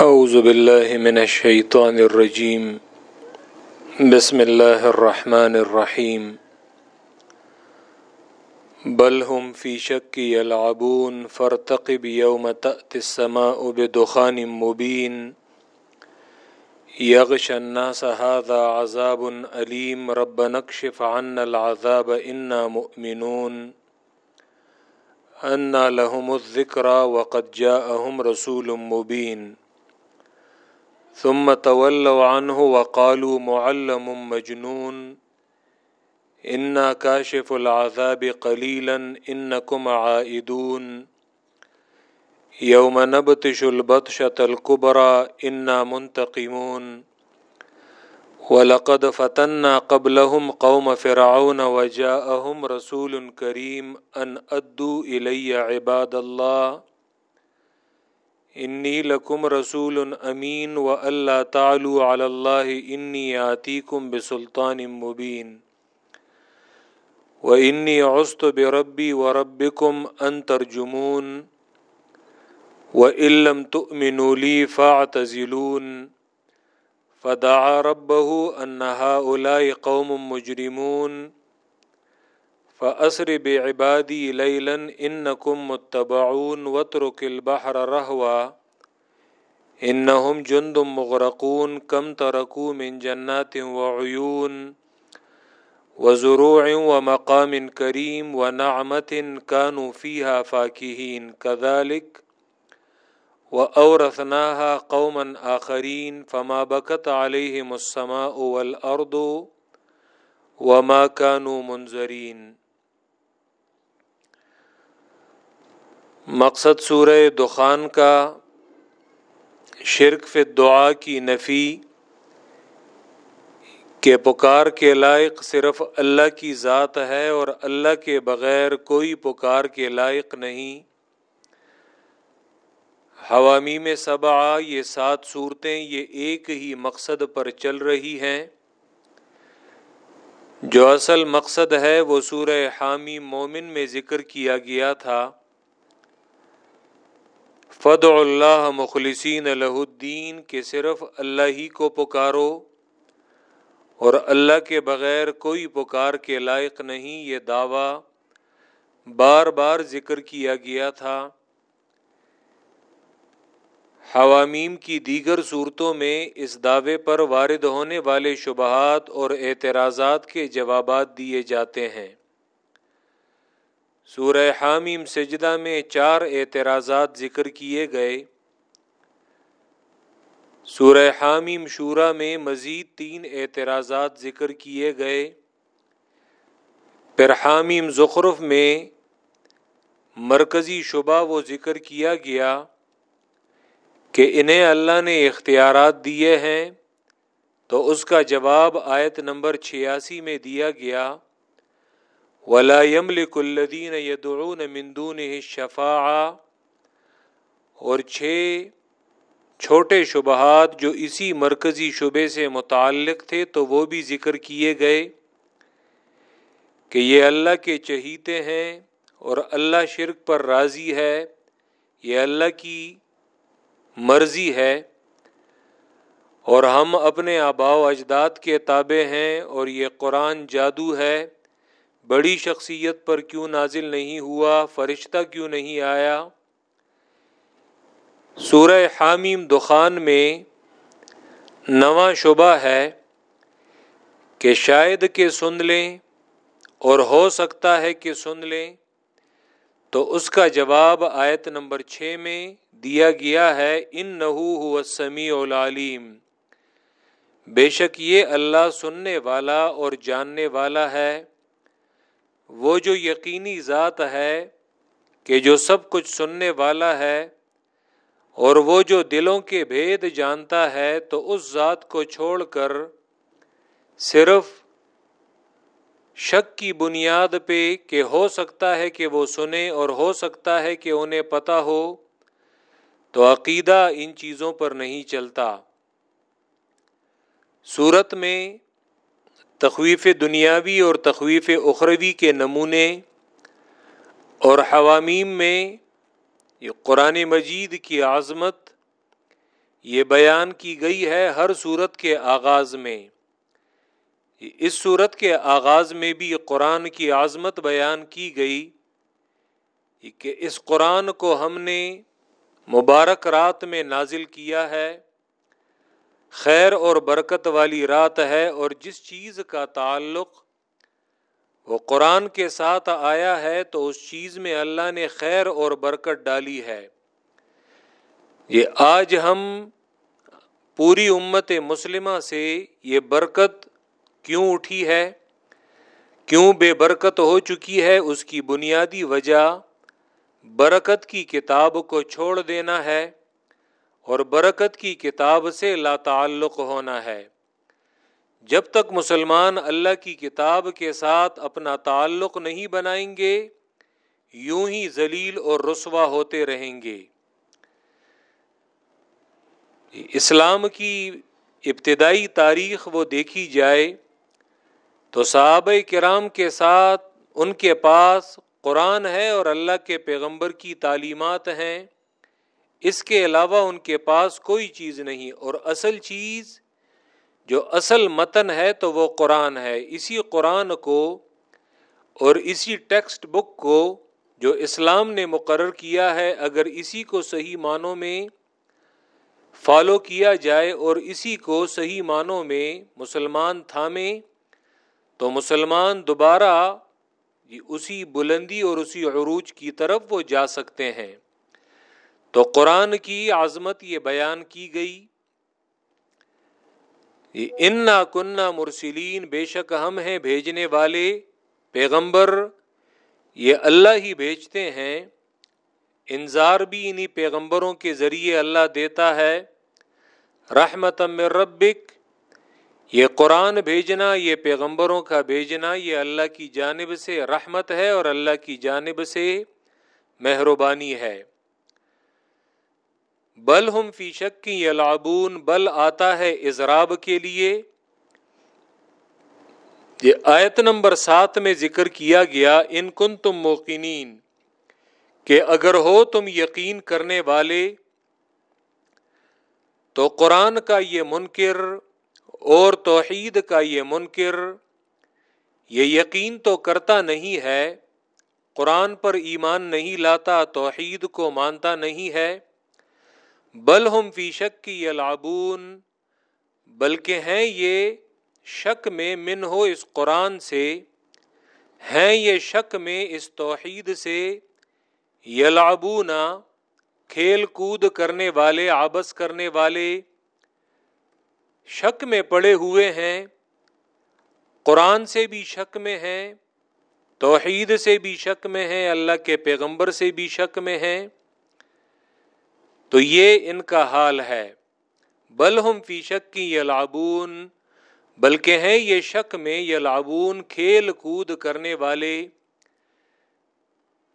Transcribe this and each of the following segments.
أعوذ بالله من الشيطان الرجيم. بسم الله الرحمن الرحيم. بل هم في شك يلعبون، فارتقب يوم تأتي السماء بدخان مبين. يغشى الناس هذا عذاب أليم. ربنا اكشف عنا العذاب، إنا مؤمنون. أنا لهم الذكرى وقد جاءهم رسول مبين. ثم تولوا عنه وقالوا معلم مجنون. إنا كاشف العذاب قليلا إنكم عائدون. يوم نبتش البطشة الكبرى إنا منتقمون. ولقد فتنا قبلهم قوم فرعون وجاءهم رسول كريم أن أدوا إلي عباد الله. انی لکم رسول امین و اللہ تعلو علی اللہ انی آتیکم بسلطان مبین و انی عست بربی و ربکم ان ترجمون. و علم تؤمنوا لی فاعتزلون. فدعا ربه ان هؤلاء قوم مجرمون. فأسر بعبادي ليلا إنكم متبعون واترك البحر رهوا. إنهم جند مغرقون كم تركوا من جنات وعيون وزروع ومقام كريم ونعمة كانوا فيها فاكهين. كذلك وأورثناها قوما آخرين فما بكت عليهم السماء والأرض وما كانوا منذرين. مقصد سورہ دخان کا شرک فی دعا کی نفی کہ پکار کے لائق صرف اللہ کی ذات ہے اور اللہ کے بغیر کوئی پکار کے لائق نہیں۔ حوامی میں صبا یہ سات صورتیں، یہ ایک ہی مقصد پر چل رہی ہیں۔ جو اصل مقصد ہے، وہ سورہ حامی مومن میں ذکر کیا گیا تھا۔ فد اللہ مخلصین الہ الدین کہ صرف اللہ ہی کو پکارو اور اللہ کے بغیر کوئی پکار کے لائق نہیں، یہ دعویٰ بار بار ذکر کیا گیا تھا۔ حوامیم کی دیگر صورتوں میں اس دعوے پر وارد ہونے والے شبہات اور اعتراضات کے جوابات دیے جاتے ہیں۔ سورہ حامیم سجدہ میں چار اعتراضات ذکر کیے گئے۔ سورہ حامیم شورا میں مزید تین اعتراضات ذکر کیے گئے۔ پھر حامیم زخرف میں مرکزی شبہ وہ ذکر کیا گیا کہ انہیں اللہ نے اختیارات دیے ہیں تو اس کا جواب آیت نمبر چھیاسی میں دیا گیا۔ ولا يملك الذين يدعون من دونه الشفاعة اور چھ چھوٹے شبہات جو اسی مرکزی شبے سے متعلق تھے تو وہ بھی ذکر کیے گئے کہ یہ اللہ کے چہیتے ہیں اور اللہ شرک پر راضی ہے، یہ اللہ کی مرضی ہے۔ اور ہم اپنے آبا و اجداد کے تابع ہیں اور یہ قرآن جادو ہے۔ بڑی شخصیت پر کیوں نازل نہیں ہوا؟ فرشتہ کیوں نہیں آیا؟ سورہ حامیم دخان میں نواں شبہ ہے کہ شاید کہ سن لیں اور ہو سکتا ہے کہ سن لیں۔ تو اس کا جواب آیت نمبر چھ میں دیا گیا ہے ان نحو سمیع العلیم۔ بے شک یہ اللہ سننے والا اور جاننے والا ہے۔ وہ جو یقینی ذات ہے کہ جو سب کچھ سننے والا ہے اور وہ جو دلوں کے بھید جانتا ہے تو اس ذات کو چھوڑ کر صرف شک کی بنیاد پہ کہ ہو سکتا ہے کہ وہ سنے اور ہو سکتا ہے کہ انہیں پتہ ہو، تو عقیدہ ان چیزوں پر نہیں چلتا۔ صورت میں تخویف دنیاوی اور تخویف اخروی کے نمونے اور حوامیم میں یہ قرآن مجید کی عظمت یہ بیان کی گئی ہے ہر صورت کے آغاز میں۔ اس صورت کے آغاز میں بھی قرآن کی عظمت بیان کی گئی کہ اس قرآن کو ہم نے مبارک رات میں نازل کیا ہے۔ خیر اور برکت والی رات ہے اور جس چیز کا تعلق وہ قرآن کے ساتھ آیا ہے تو اس چیز میں اللہ نے خیر اور برکت ڈالی ہے۔ یہ آج ہم پوری امت مسلمہ سے یہ برکت کیوں اٹھی ہے؟ کیوں بے برکت ہو چکی ہے؟ اس کی بنیادی وجہ برکت کی کتاب کو چھوڑ دینا ہے۔ اور برکت کی کتاب سے لا تعلق ہونا ہے۔ جب تک مسلمان اللہ کی کتاب کے ساتھ اپنا تعلق نہیں بنائیں گے، یوں ہی ذلیل اور رسوا ہوتے رہیں گے۔ اسلام کی ابتدائی تاریخ وہ دیکھی جائے تو صحابہ کرام کے ساتھ ان کے پاس قرآن ہے اور اللہ کے پیغمبر کی تعلیمات ہیں۔ اس کے علاوہ ان کے پاس کوئی چیز نہیں، اور اصل چیز جو اصل متن ہے تو وہ قرآن ہے۔ اسی قرآن کو اور اسی ٹیکسٹ بک کو جو اسلام نے مقرر کیا ہے، اگر اسی کو صحیح معنوں میں فالو کیا جائے اور اسی کو صحیح معنوں میں مسلمان تھامیں تو مسلمان دوبارہ اسی بلندی اور اسی عروج کی طرف وہ جا سکتے ہیں۔ تو قرآن کی عظمت یہ بیان کی گئی انا کنہ مرسلین، بے شک ہم ہیں بھیجنے والے پیغمبر، یہ اللہ ہی بھیجتے ہیں۔ انظار بھی انہی پیغمبروں کے ذریعے اللہ دیتا ہے۔ رحمت ربک، یہ قرآن بھیجنا، یہ پیغمبروں کا بھیجنا، یہ اللہ کی جانب سے رحمت ہے اور اللہ کی جانب سے مہربانی ہے۔ بل ہم فی شک کی یلعبون، بل آتا ہے اضراب کے لیے۔ یہ آیت نمبر سات میں ذکر کیا گیا، ان کن تم موقنین، کہ اگر ہو تم یقین کرنے والے، تو قرآن کا یہ منکر اور توحید کا یہ منکر، یہ یقین تو کرتا نہیں ہے، قرآن پر ایمان نہیں لاتا، توحید کو مانتا نہیں ہے۔ بل ہم فی شک کی یلعبون، بلکہ ہیں یہ شک میں من ہو اس قرآن سے، ہیں یہ شک میں اس توحید سے یلعبونا کھیل کود کرنے والے، آبس کرنے والے، شک میں پڑے ہوئے ہیں، قرآن سے بھی شک میں ہیں، توحید سے بھی شک میں ہیں، اللہ کے پیغمبر سے بھی شک میں ہیں۔ تو یہ ان کا حال ہے۔ بل ہم فی شک کی یلعبون، بلکہ ہیں یہ شک میں یلعبون کھیل کود کرنے والے۔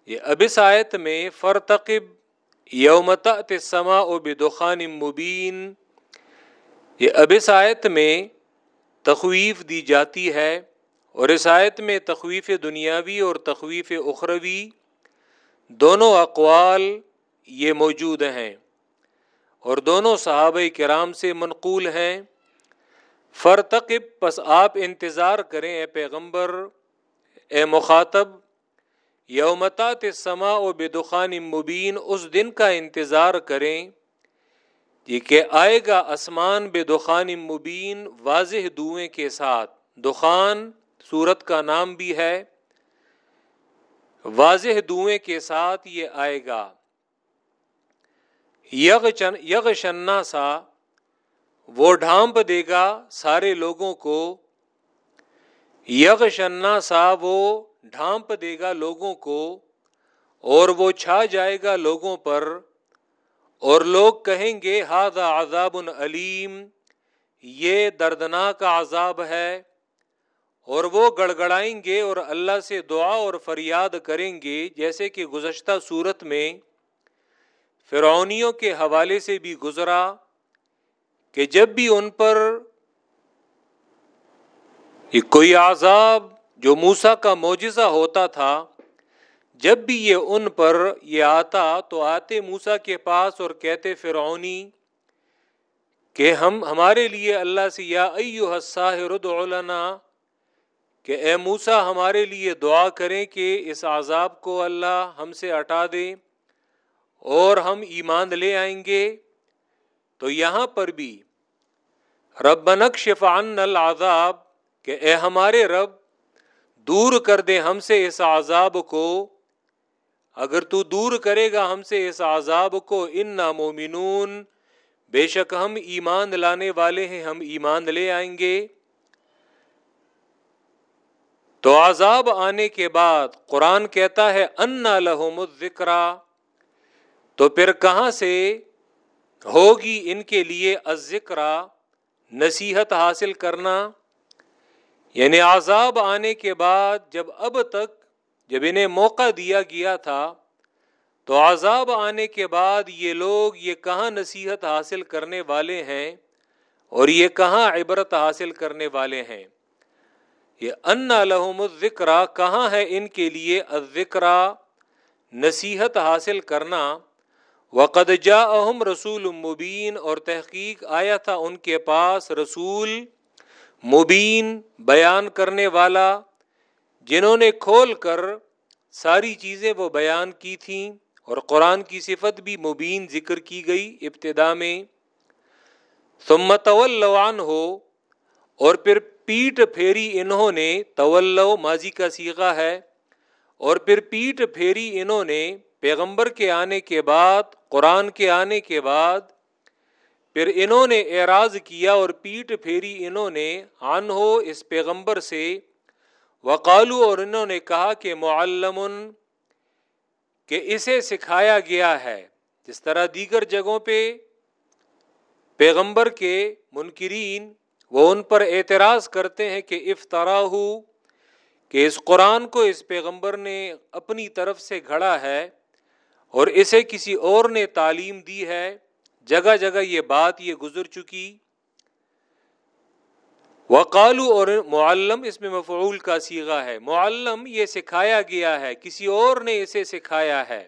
یہ ابس آیت میں فرتقب یومتا سما و بدخان مبین۔ یہ اب اس آیت میں تخویف دی جاتی ہے اور اس آیت میں تخویف دنیاوی اور تخویف اخروی دونوں اقوال یہ موجود ہیں۔ اور دونوں صحابہ کرام سے منقول ہیں۔ فرتقب، پس آپ انتظار کریں اے پیغمبر، اے مخاطب یومتا سما و بدخان مبین، اس دن کا انتظار کریں۔ یہ کہ آئے گا آسمان بے دخان مبین واضح دوئیں کے ساتھ۔ دخان سورت کا نام بھی ہے۔ واضح دوئیں کے ساتھ یہ آئے گا۔ یغ چن سا وہ ڈھانپ دے گا سارے لوگوں کو۔ یغ شنا سا وہ ڈھانپ دے گا لوگوں کو اور وہ چھا جائے گا لوگوں پر۔ اور لوگ کہیں گے ہاد عذاب علیم، یہ دردناک عذاب ہے۔ اور وہ گڑگڑائیں گے اور اللہ سے دعا اور فریاد کریں گے، جیسے کہ گزشتہ صورت میں فرعونیوں کے حوالے سے بھی گزرا کہ جب بھی ان پر کوئی عذاب جو موسا کا معجزہ ہوتا تھا، جب بھی یہ ان پر یہ آتا تو آتے موسا کے پاس اور کہتے فرعونی کہ ہم، ہمارے لیے اللہ سے، یا ایو الساحردنا کہ اے موسا ہمارے لیے دعا کریں کہ اس عذاب کو اللہ ہم سے ہٹا دے۔ اور ہم ایمان لے آئیں گے، تو یہاں پر بھی رب شفان العذاب، کہ اے ہمارے رب، دور کر دے ہم سے اس عذاب کو۔ اگر تو دور کرے گا ہم سے اس عذاب کو ان نامومنون بے شک ہم ایمان لانے والے ہیں، ہم ایمان لے آئیں گے۔ تو عذاب آنے کے بعد قرآن کہتا ہے ان لہم الذکرا تو پھر کہاں سے ہوگی ان کے لیے ذکر نصیحت حاصل کرنا؟ یعنی عذاب آنے کے بعد جب اب تک جب انہیں موقع دیا گیا تھا، تو عذاب آنے کے بعد یہ لوگ یہ کہاں نصیحت حاصل کرنے والے ہیں اور یہ کہاں عبرت حاصل کرنے والے ہیں؟ یہ ان لحم الذکر کہاں ہے ان کے لیے الذکر نصیحت حاصل کرنا؟ وقد جا اہم رسول مبین اور تحقیق آیا تھا ان کے پاس رسول مبین بیان کرنے والا، جنہوں نے کھول کر ساری چیزیں وہ بیان کی تھیں اور قرآن کی صفت بھی مبین ذکر کی گئی ابتدا میں۔ طولوان ہو اور پھر پیٹ پھیری انہوں نے طول ماضی کا سیگا ہے، اور پھر پیٹ پھیری انہوں نے پیغمبر کے آنے کے بعد، قرآن کے آنے کے بعد پھر انہوں نے اعراض کیا اور پیٹ پھیری انہوں نے، آن ہو اس پیغمبر سے۔ وقالو اور انہوں نے کہا کہ معلم کہ اسے سکھایا گیا ہے۔ جس طرح دیگر جگہوں پہ پیغمبر کے منکرین وہ ان پر اعتراض کرتے ہیں کہ افطرا ہو کہ اس قرآن کو اس پیغمبر نے اپنی طرف سے گھڑا ہے۔ اور اسے کسی اور نے تعلیم دی ہے، جگہ جگہ یہ بات یہ گزر چکی۔ وقالو اور معلم اس میں مفعول کا سیگا ہے۔ معلم یہ سکھایا گیا ہے، کسی اور نے اسے سکھایا ہے۔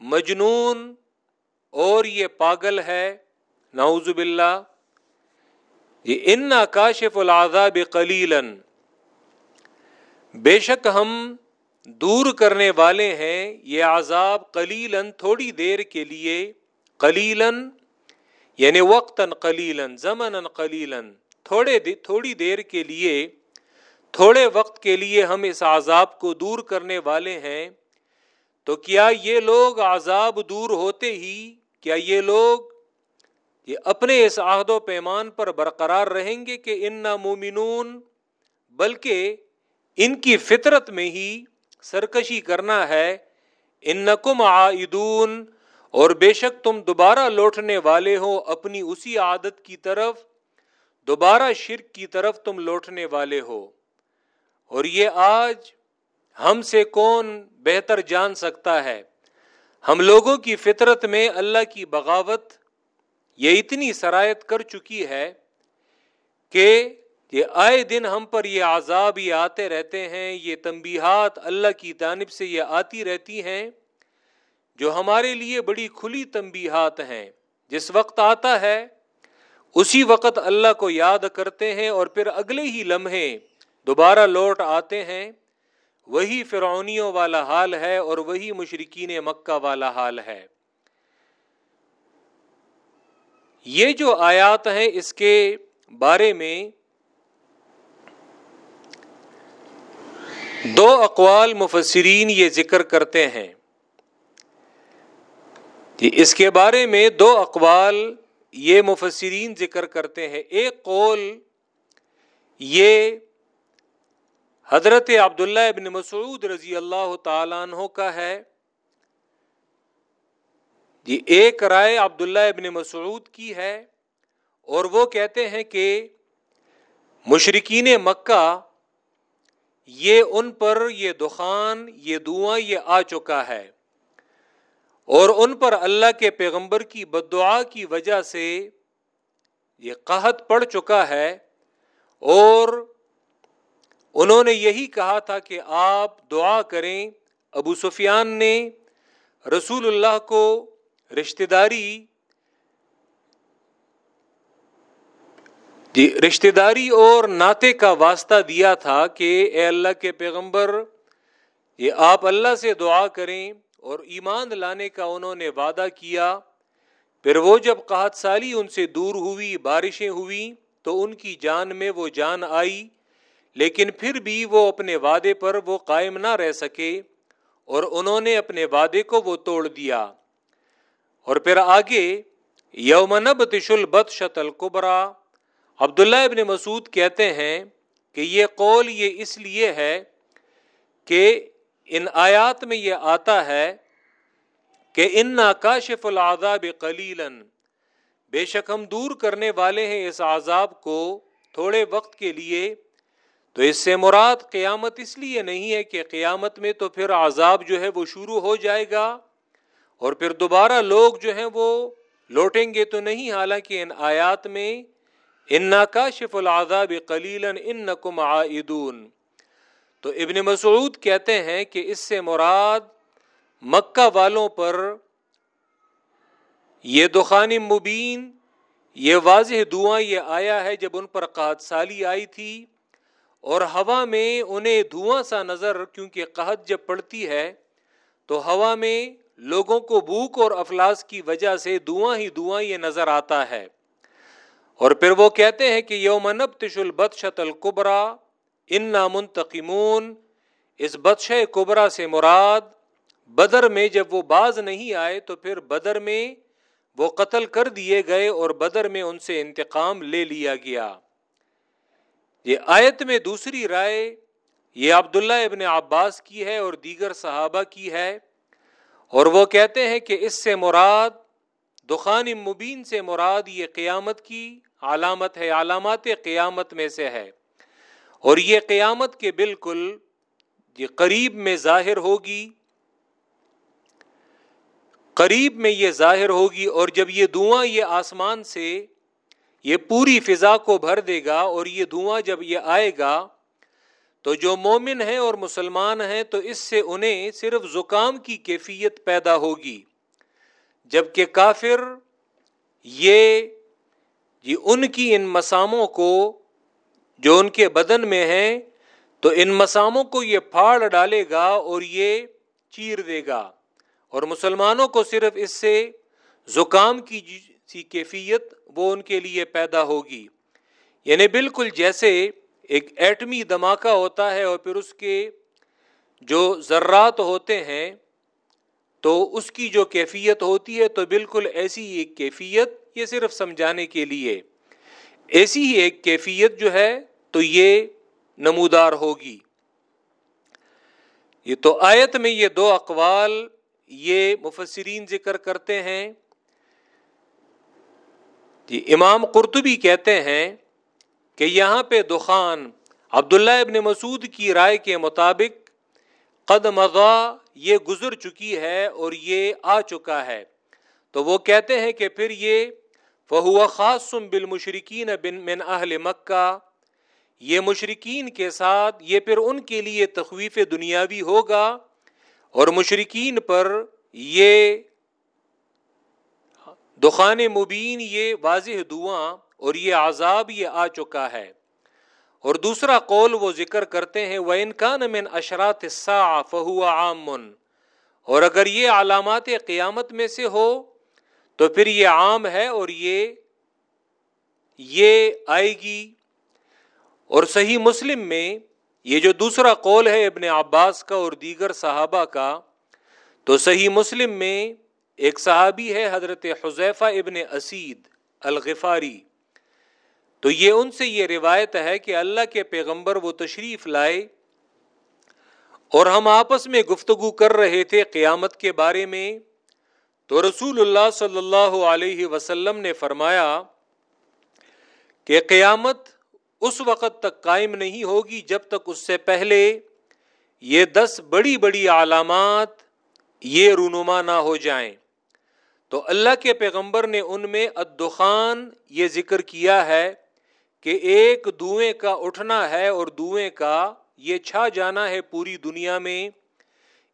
مجنون اور یہ پاگل ہے۔ نعوذ باللہ۔ یہ ان کاشف العذاب قلیلا۔ بے شک ہم دور کرنے والے ہیں، یہ عذاب قلیلاً تھوڑی دیر کے لیے، قلیلاً یعنی وقتاً قلیلاً زمن قلیلاً، تھوڑے تھوڑی دیر کے لیے، تھوڑے وقت کے لیے ہم اس عذاب کو دور کرنے والے ہیں۔ تو کیا یہ لوگ عذاب دور ہوتے ہی، کیا یہ لوگ، یہ اپنے اس عہد و پیمان پر برقرار رہیں گے کہ ان مومنون بلکہ ان کی فطرت میں ہی سرکشی کرنا ہے ان نقم عائدون، اور بے شک تم دوبارہ لوٹنے والے ہو اپنی اسی عادت کی طرف، دوبارہ شرک کی طرف تم لوٹنے والے ہو۔ اور یہ آج ہم سے کون بہتر جان سکتا ہے؟ ہم لوگوں کی فطرت میں اللہ کی بغاوت یہ اتنی سرایت کر چکی ہے کہ یہ آئے دن ہم پر یہ عذاب یہ آتے رہتے ہیں، یہ تنبیہات اللہ کی جانب سے یہ آتی رہتی ہیں، جو ہمارے لیے بڑی کھلی تنبیہات ہیں۔ جس وقت آتا ہے، اسی وقت اللہ کو یاد کرتے ہیں اور پھر اگلے ہی لمحے دوبارہ لوٹ آتے ہیں۔ وہی فرعونیوں والا حال ہے اور وہی مشرقین مکہ والا حال ہے۔ یہ جو آیات ہیں اس کے بارے میں دو اقوال مفسرین یہ ذکر کرتے ہیں۔ جی، اس کے بارے میں دو اقوال یہ مفسرین ذکر کرتے ہیں۔ ایک قول یہ حضرت عبداللہ ابن مسعود رضی اللہ تعالیٰ عنہ کا ہے۔ یہ ایک رائے عبداللہ ابن مسعود کی ہے اور وہ کہتے ہیں کہ مشرقین مکہ یہ ان پر یہ دخان، یہ دعا یہ آ چکا ہے۔ اور ان پر اللہ کے پیغمبر کی بد دعا کی وجہ سے یہ قحط پڑ چکا ہے۔ اور انہوں نے یہی کہا تھا کہ آپ دعا کریں۔ ابو سفیان نے رسول اللہ کو رشتہ داری جی رشتہ داری اور ناطے کا واسطہ دیا تھا کہ اے اللہ کے پیغمبر، یہ آپ اللہ سے دعا کریں اور ایمان لانے کا انہوں نے وعدہ کیا۔ پھر وہ جب قحط سالی ان سے دور ہوئی، بارشیں ہوئیں تو ان کی جان میں وہ جان آئی۔ لیکن پھر بھی وہ اپنے وعدے پر وہ قائم نہ رہ سکے اور انہوں نے اپنے وعدے کو وہ توڑ دیا۔ اور پھر آگے یومنب تشل بد شتل قبرا عبداللہ ابن مسعود کہتے ہیں کہ یہ قول یہ اس لیے ہے کہ ان آیات میں یہ آتا ہے کہ ان کاشف العذاب قلیلاً، بے شک ہم دور کرنے والے ہیں اس عذاب کو تھوڑے وقت کے لیے، تو اس سے مراد قیامت اس لیے نہیں ہے کہ قیامت میں تو پھر عذاب جو ہے وہ شروع ہو جائے گا اور پھر دوبارہ لوگ جو ہیں وہ لوٹیں گے تو نہیں، حالانکہ ان آیات میں ان کا شف العذاب قلیلاً ان عائدون۔ تو ابن مسعود کہتے ہیں کہ اس سے مراد مکہ والوں پر یہ دخان مبین، یہ واضح دعا یہ آیا ہے جب ان پر قحط سالی آئی تھی اور ہوا میں انہیں دھواں سا نظر کیونکہ قحط جب پڑتی ہے تو ہوا میں لوگوں کو بھوک اور افلاس کی وجہ سے دعاں ہی دعاں یہ نظر آتا ہے۔ اور پھر وہ کہتے ہیں کہ یوم نب تش البت شت القبرا ان نامنتقمون اس بدش قبرا سے مراد بدر میں جب وہ باز نہیں آئے تو پھر بدر میں وہ قتل کر دیے گئے اور بدر میں ان سے انتقام لے لیا گیا۔ یہ آیت میں دوسری رائے یہ عبداللہ ابن عباس کی ہے اور دیگر صحابہ کی ہے اور وہ کہتے ہیں کہ اس سے مراد، دخان مبین سے مراد یہ قیامت کی علامت ہے، علامات قیامت میں سے ہے۔ اور یہ قیامت کے بالکل یہ قریب میں ظاہر ہوگی۔ قریب میں یہ ظاہر ہوگی اور جب یہ دعا یہ آسمان سے یہ پوری فضا کو بھر دے گا اور یہ دھواں جب یہ آئے گا، تو جو مومن ہیں اور مسلمان ہیں، تو اس سے انہیں صرف زکام کی کیفیت پیدا ہوگی۔ جبکہ کافر یہ جی ان کی ان مساموں کو جو ان کے بدن میں ہیں، تو ان مساموں کو یہ پھاڑ ڈالے گا اور یہ چیر دے گا۔ اور مسلمانوں کو صرف اس سے زکام کی جی، سی کیفیت وہ ان کے لیے پیدا ہوگی۔ یعنی بالکل جیسے ایک ایٹمی دھماکہ ہوتا ہے اور پھر اس کے جو ذرات ہوتے ہیں، تو اس کی جو کیفیت ہوتی ہے، تو بالکل ایسی ایک کیفیت یہ صرف سمجھانے کے لیے۔ ایسی ہی ایک کیفیت جو ہے تو یہ نمودار ہوگی۔ یہ تو آیت میں یہ دو اقوال یہ مفسرین ذکر کرتے ہیں۔ جی امام قرطبی کہتے ہیں کہ یہاں پہ دخان عبداللہ ابن مسعود کی رائے کے مطابق قد مضا، یہ گزر چکی ہے اور یہ آ چکا ہے۔ تو وہ کہتے ہیں کہ پھر یہ فہو خاص بالمشرقین بن من اہل مکہ، یہ مشرقین کے ساتھ یہ پھر ان کے لیے تخویف دنیاوی ہوگا اور مشرقین پر یہ دخان مبین یہ واضح دعاں اور یہ عذاب یہ آ چکا ہے۔ اور دوسرا قول وہ ذکر کرتے ہیں وہ انکان من اشرات فہو عام۔ اور اگر یہ علامات قیامت میں سے ہو تو پھر یہ عام ہے اور یہ یہ آئے گی۔ اور صحیح مسلم میں یہ جو دوسرا قول ہے ابن عباس کا اور دیگر صحابہ کا، تو صحیح مسلم میں ایک صحابی ہے حضرت حذیفہ ابن اسید الغفاری۔ تو یہ ان سے یہ روایت ہے کہ اللہ کے پیغمبر وہ تشریف لائے اور ہم آپس میں گفتگو کر رہے تھے قیامت کے بارے میں۔ تو رسول اللہ صلی اللہ علیہ وسلم نے فرمایا کہ قیامت اس وقت تک قائم نہیں ہوگی جب تک اس سے پہلے یہ دس بڑی بڑی علامات یہ رونما نہ ہو جائیں۔ تو اللہ کے پیغمبر نے ان میں ادخان یہ ذکر کیا ہے کہ ایک دھوئیں کا اٹھنا ہے اور دھوئیں کا یہ چھا جانا ہے پوری دنیا میں۔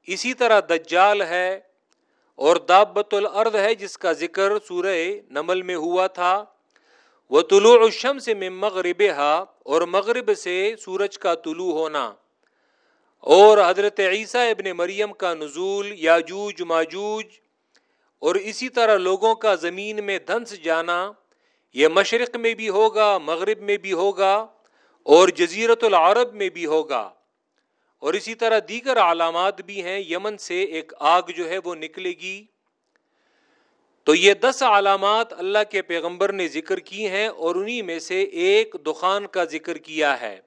اسی طرح دجال ہے اور دابت الارض ہے جس کا ذکر سورہ نمل میں ہوا تھا۔ وہ طلوع الشم سے میں مغرب اور مغرب سے سورج کا طلوع ہونا۔ اور حضرت عیسیٰ ابن مریم کا نزول یاجوج، ماجوج، اور اسی طرح لوگوں کا زمین میں دھنس جانا۔ یہ مشرق میں بھی ہوگا، مغرب میں بھی ہوگا، اور جزیرت العرب میں بھی ہوگا۔ اور اسی طرح دیگر علامات بھی ہیں، یمن سے ایک آگ جو ہے وہ نکلے گی۔ تو یہ دس علامات اللہ کے پیغمبر نے ذکر کی ہیں اور انہی میں سے ایک دخان کا ذکر کیا ہے۔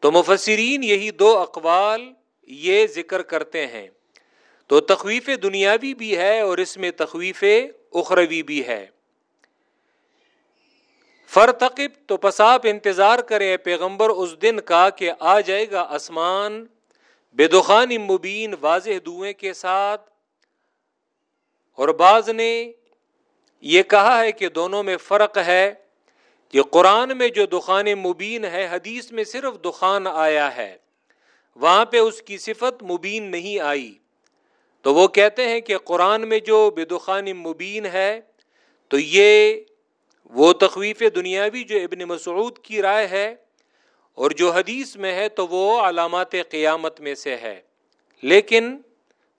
تو مفسرین یہی دو اقوال یہ ذکر کرتے ہیں۔ تو تخویف دنیاوی بھی ہے اور اس میں تخویف اخروی بھی ہے۔ فرتقب، تو پساپ انتظار کرے پیغمبر، اس دن کا کہ آ جائے گا آسمان بے دخان مبین واضح دئیں کے ساتھ۔ اور بعض نے یہ کہا ہے کہ دونوں میں فرق ہے کہ قرآن میں جو دخان مبین ہے، حدیث میں صرف دخان آیا ہے، وہاں پہ اس کی صفت مبین نہیں آئی۔ تو وہ کہتے ہیں کہ قرآن میں جو بے دخان مبین ہے، تو یہ وہ تخویف دنیاوی جو ابن مسعود کی رائے ہے اور جو حدیث میں ہے تو وہ علامات قیامت میں سے ہے۔ لیکن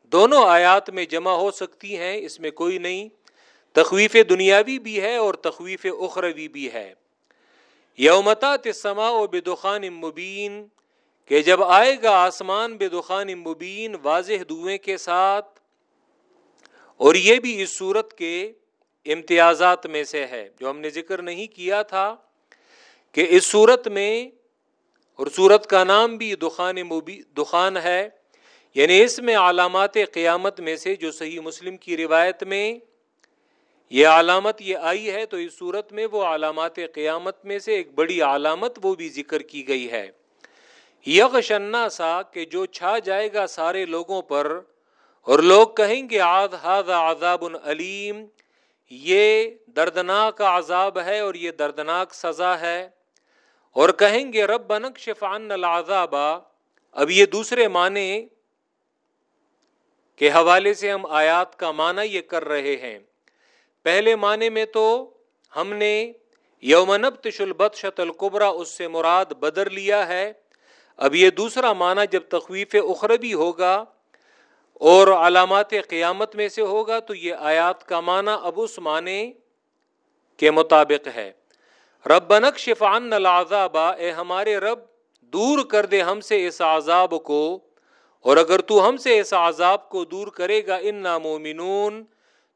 دونوں آیات میں جمع ہو سکتی ہیں، اس میں کوئی نہیں۔ تخویف دنیاوی بھی ہے اور تخویف اخروی بھی ہے۔ یومتا تسما و بدخان مبین، کہ جب آئے گا آسمان بے دخان مبین واضح دئیں کے ساتھ، اور یہ بھی اس صورت کے امتیازات میں سے ہے۔ جو ہم نے ذکر نہیں کیا تھا کہ اس صورت میں اور صورت کا نام بھی دخان مبی، دخان ہے۔ یعنی اس میں علامات قیامت میں سے جو صحیح مسلم کی روایت میں یہ علامت یہ آئی ہے، تو اس صورت میں وہ علامات قیامت میں سے ایک بڑی علامت وہ بھی ذکر کی گئی ہے۔ یغ شنا سا کہ جو چھا جائے گا سارے لوگوں پر اور لوگ کہیں گے آد ہاد عذاب علیم۔ یہ دردناک عذاب ہے اور یہ دردناک سزا ہے۔ اور کہیں گے رب بنک شفان العذاب۔ اب یہ دوسرے معنی کے حوالے سے ہم آیات کا معنی یہ کر رہے ہیں۔ پہلے معنی میں تو ہم نے یومنب تشلبت شت القبرا اس سے مراد بدر لیا ہے۔ اب یہ دوسرا معنی جب تخویف اخربی ہوگا اور علامات قیامت میں سے ہوگا تو یہ آیات کا معنی اب اس معنی کے مطابق ہے۔ رب بنک شفان العذاب، اے ہمارے رب، دور کر دے ہم سے اس عذاب کو۔ اور اگر تو ہم سے اس عذاب کو دور کرے گا ان نامومنون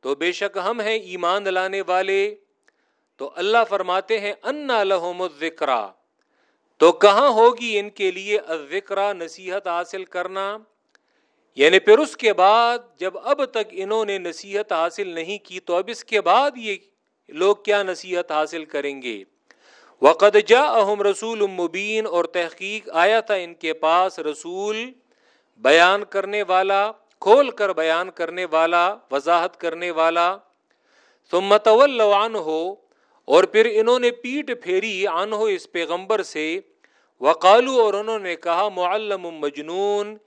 تو بے شک ہم ہیں ایمان لانے والے۔ تو اللہ فرماتے ہیں، انا لہم الذکرہ تو کہاں ہوگی ان کے لیے الذکرہ نصیحت حاصل کرنا؟ یعنی پھر اس کے بعد جب اب تک انہوں نے نصیحت حاصل نہیں کی تو اب اس کے بعد یہ لوگ کیا نصیحت حاصل کریں گے؟ وقد جا اہم رسول مبین اور تحقیق آیا تھا ان کے پاس رسول بیان کرنے والا، کھول کر بیان کرنے والا، وضاحت کرنے والا۔ ثم متولان ہو اور پھر انہوں نے پیٹ پھیری آن ہو اس پیغمبر سے۔ وقالو اور انہوں نے کہا، معلم مجنون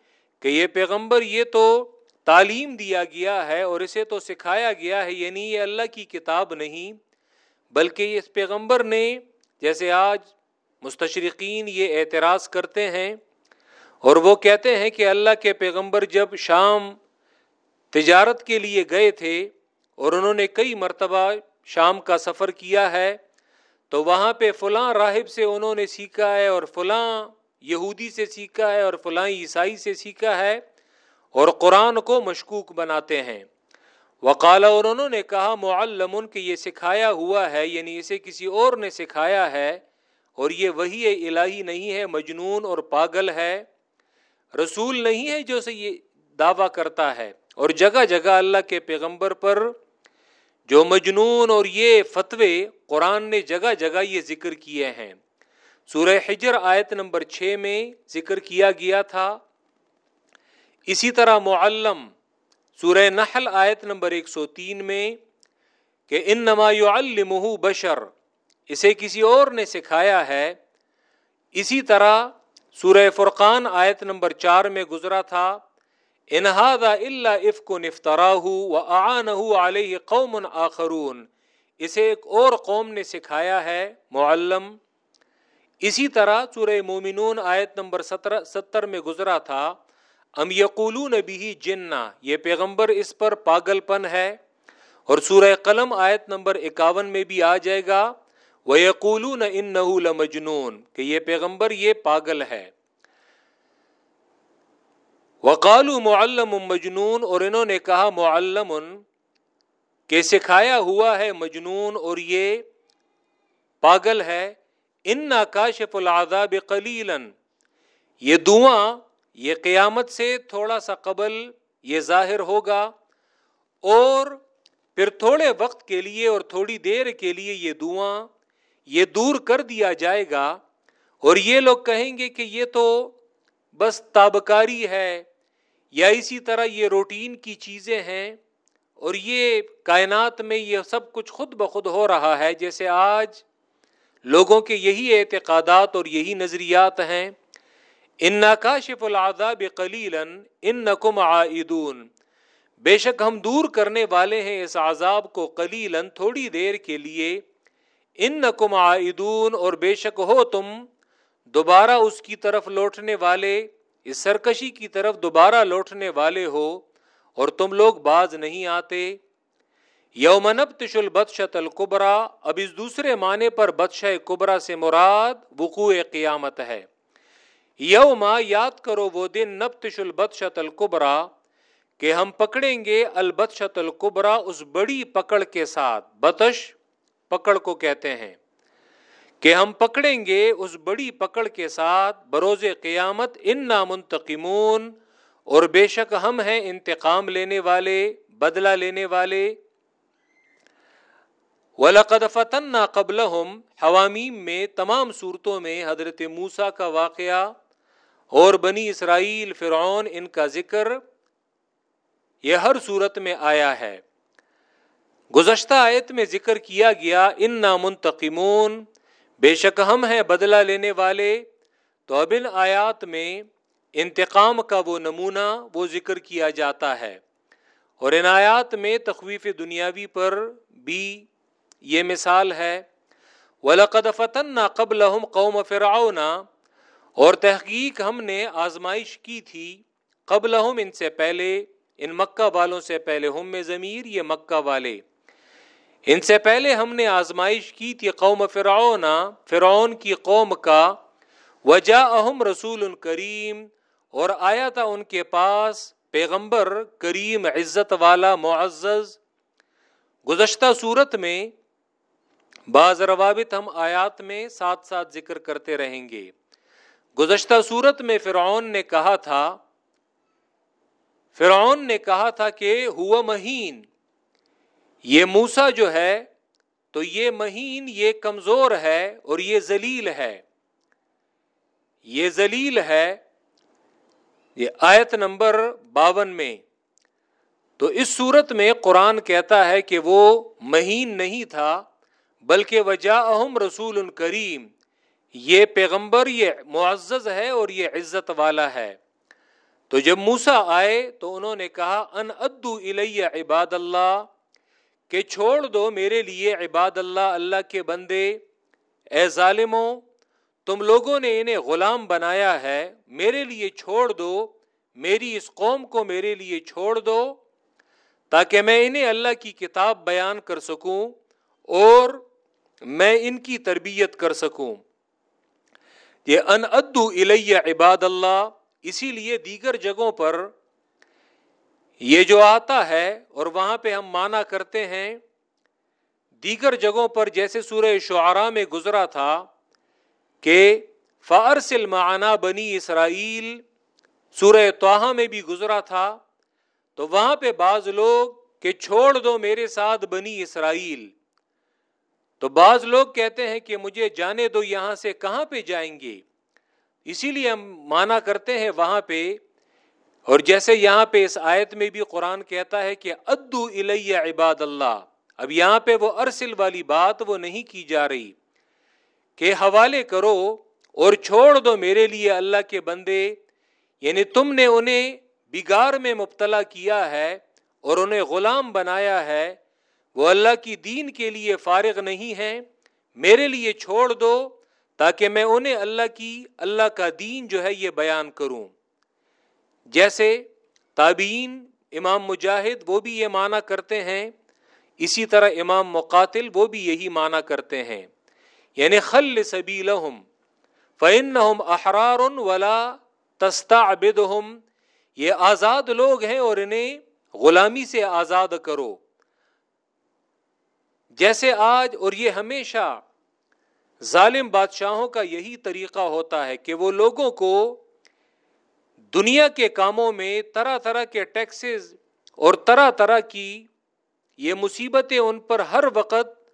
کہ یہ پیغمبر یہ تو تعلیم دیا گیا ہے اور اسے تو سکھایا گیا ہے یعنی یہ اللہ کی کتاب نہیں، بلکہ اس پیغمبر نے جیسے آج مستشرقین یہ اعتراض کرتے ہیں اور وہ کہتے ہیں کہ اللہ کے پیغمبر جب شام تجارت کے لیے گئے تھے اور انہوں نے کئی مرتبہ شام کا سفر کیا ہے، تو وہاں پہ فلاں راہب سے انہوں نے سیکھا ہے اور فلاں یہودی سے سیکھا ہے اور فلاں عیسائی سے سیکھا ہے اور قرآن کو مشکوک بناتے ہیں۔ وقال اور انہوں نے کہا معلم کہ یہ سکھایا ہوا ہے یعنی اسے کسی اور نے سکھایا ہے اور یہ وہی الہی نہیں ہے، مجنون اور پاگل ہے۔ رسول نہیں ہے جو سے یہ دعویٰ کرتا ہے۔ اور جگہ جگہ اللہ کے پیغمبر پر جو مجنون اور یہ فتوے قرآن نے جگہ جگہ یہ ذکر کیے ہیں۔ سورہ حجر آیت نمبر چھ میں ذکر کیا گیا تھا۔ اسی طرح معلم سورہ نحل آیت نمبر ایک سو تین میں کہ ان نما بشر، اسے کسی اور نے سکھایا ہے۔ اسی طرح سورہ فرقان آیت نمبر چار میں گزرا تھا۔ انہاد اللہ عف کو نفترا علیہ قوم آخرون، اسے ایک اور قوم نے سکھایا ہے، معلم۔ اسی طرح سورہ مومنون آیت نمبر سترہ ستر میں گزرا تھا، ام یقولون بھی جننا یہ پیغمبر اس پر پاگل پن ہے۔ اور سورہ قلم آیت نمبر اکاون میں بھی آ جائے گا وہ یقولون ان مجنون کہ یہ پیغمبر یہ پاگل ہے۔ وقال معلم مجنون، اور انہوں نے کہا، معلم، کہ سکھایا ہوا ہے مجنون، اور یہ پاگل ہے۔ ان کاشف العذاب قلیلا۔ یہ دعاں یہ قیامت سے تھوڑا سا قبل یہ ظاہر ہوگا اور پھر تھوڑے وقت کے لیے اور تھوڑی دیر کے لیے یہ دعاں یہ دور کر دیا جائے گا اور یہ لوگ کہیں گے کہ یہ تو بس تابکاری ہے یا اسی طرح یہ روٹین کی چیزیں ہیں اور یہ کائنات میں یہ سب کچھ خود بخود ہو رہا ہے جیسے آج لوگوں کے یہی اعتقادات اور یہی نظریات ہیں۔ ان ناکاشف العذاب قلیلا انکم عائدون۔ بے شک ہم دور کرنے والے ہیں اس عذاب کو قلیلا تھوڑی دیر کے لیے۔ انکم عائدون اور بے شک ہو تم۔ دوبارہ اس کی طرف لوٹنے والے، اس سرکشی کی طرف دوبارہ لوٹنے والے ہو اور تم لوگ باز نہیں آتے۔ یوم نبتش البتشت القبرا اب اس دوسرے معنی پر بدشہ کبرا سے مراد وقوع قیامت ہے۔ یوما یاد کرو وہ دن نبتش البتشت القبرا کہ ہم پکڑیں گے البتشت القبرا اس بڑی پکڑ کے ساتھ۔ بتش پکڑ کو کہتے ہیں۔ کہ ہم پکڑیں گے اس بڑی پکڑ کے ساتھ۔ بروز قیامت ان نامنتقمون اور بے شک ہم ہیں انتقام لینے والے، بدلہ لینے والے۔ وَلَقَدْ فَتَنَّا قَبْلَهُمْ حوامیم میں تمام صورتوں میں حضرت موسیٰ کا واقعہ اور بنی اسرائیل، فرعون، ان کا ذکر یہ ہر صورت میں آیا ہے۔ گزشتہ آیت میں ذکر کیا گیا ان نامنتقمون بے شک ہم ہیں بدلہ لینے والے۔ تو اب ان آیات میں انتقام کا وہ نمونہ، وہ ذکر کیا جاتا ہے۔ اور ان آیات میں تخویف دنیاوی پر بھی یہ مثال ہے، وَلَقَدْ فَتَنَّا قَبْلَهُمْ قَوْمَ فِرْعَوْنَا اور تحقیق ہم نے آزمائش کی تھی قبل ان سے پہلے، ان مکہ والوں سے پہلے، ہم میں ضمیر یہ مکہ والے۔ ان سے پہلے ہم نے آزمائش کی تھی قوم فرعون فرعون کی قوم کا۔ وجا اہم رسول کریم۔ اور آیا تھا ان کے پاس پیغمبر کریم، عزت والا، معزز۔ گزشتہ صورت میں بعض روابط ہم آیات میں ساتھ ساتھ ذکر کرتے رہیں گے۔ گزشتہ صورت میں فرعون نے کہا تھا، فرعون نے کہا تھا کہ ہوا مہین، یہ موسا جو ہے، تو یہ مہین، یہ کمزور ہے اور یہ ذلیل ہے۔ یہ ذلیل ہے، یہ آیت نمبر باون میں۔ تو اس صورت میں قرآن کہتا ہے کہ وہ مہین نہیں تھا بلکہ وجہ اہم رسول کریم، یہ پیغمبر، یہ معزز ہے اور یہ عزت والا ہے۔ تو جب موسا آئے تو انہوں نے کہا، ان ادو الیہ عباد اللہ، کہ چھوڑ دو میرے لیے عباد اللہ اللہ کے بندے۔ اے ظالموں، تم لوگوں نے انہیں غلام بنایا ہے، میرے لیے چھوڑ دو، میری اس قوم کو میرے لیے چھوڑ دو، تاکہ میں انہیں اللہ کی کتاب بیان کر سکوں اور میں ان کی تربیت کر سکوں۔ یہ ان ادو الیہ عباد اللہ، اسی لیے دیگر جگہوں پر یہ جو آتا ہے اور وہاں پہ ہم مانا کرتے ہیں، دیگر جگہوں پر جیسے سورہ شعراء میں گزرا تھا کہ فارسل معنا بنی اسرائیل، سورہ توحا میں بھی گزرا تھا، تو وہاں پہ بعض لوگ کہ چھوڑ دو میرے ساتھ بنی اسرائیل۔ تو بعض لوگ کہتے ہیں کہ مجھے جانے دو یہاں سے کہاں پہ جائیں گے؟ اسی لیے ہم مانا کرتے ہیں وہاں پہ، اور جیسے یہاں پہ اس آیت میں بھی قرآن کہتا ہے کہ ادو الیہ عباد اللہ، اب یہاں پہ وہ ارسل والی بات وہ نہیں کی جا رہی، کہ حوالے کرو اور چھوڑ دو میرے لیے اللہ کے بندے یعنی تم نے انہیں بگار میں مبتلا کیا ہے اور انہیں غلام بنایا ہے وہ اللہ کی دین کے لیے فارغ نہیں ہیں، میرے لیے چھوڑ دو تاکہ میں انہیں اللہ کی، اللہ کا دین جو ہے یہ بیان کروں۔ جیسے تابعین امام مجاہد وہ بھی یہ معنی کرتے ہیں، اسی طرح امام مقاتل وہ بھی یہی معنی کرتے ہیں۔ یعنی خل سبیلہم فإنہم احرار ولا تستعبدہم، یہ آزاد لوگ ہیں اور انہیں غلامی سے آزاد کرو۔ جیسے آج اور یہ ہمیشہ، ظالم بادشاہوں کا یہی طریقہ ہوتا ہے کہ وہ لوگوں کو دنیا کے کاموں میں طرح طرح کے ٹیکسز اور طرح طرح کی یہ مصیبتیں ان پر ہر وقت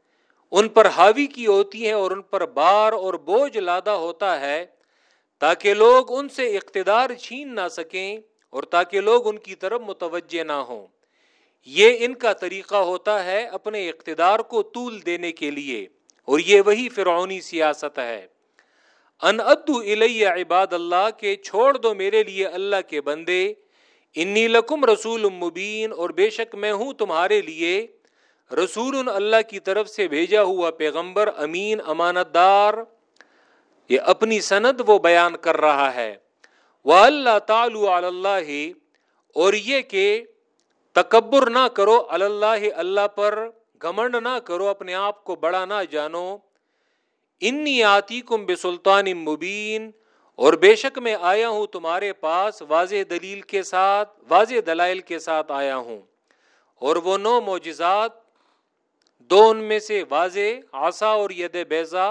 ان پر حاوی کی ہوتی ہیں اور ان پر بار اور بوجھ لادا ہوتا ہے تاکہ لوگ ان سے اقتدار چھین نہ سکیں اور تاکہ لوگ ان کی طرف متوجہ نہ ہوں۔ یہ ان کا طریقہ ہوتا ہے اپنے اقتدار کو طول دینے کے لیے، اور یہ وہی فرعونی سیاست ہے۔ ان ادو الیہ عباد اللہ کے چھوڑ دو میرے لیے اللہ کے بندے، انی لکم رسول مبین، اور بے شک میں ہوں تمہارے لیے رسول اللہ کی طرف سے بھیجا ہوا پیغمبر امین امانت دار یہ اپنی سند وہ بیان کر رہا ہے۔ وہ اللہ تعالی اللہ اور یہ کہ تکبر نہ کرو اللہ اللہ پر گمنڈ نہ کرو، اپنے آپ کو بڑا نہ جانو۔ انی آتی کم بے سلطان مبین، اور بے شک میں آیا ہوں تمہارے پاس واضح دلیل کے ساتھ، واضح دلائل کے ساتھ آیا ہوں۔ اور وہ نو معجزات، دو ان میں سے واضح آسا اور ید بیزا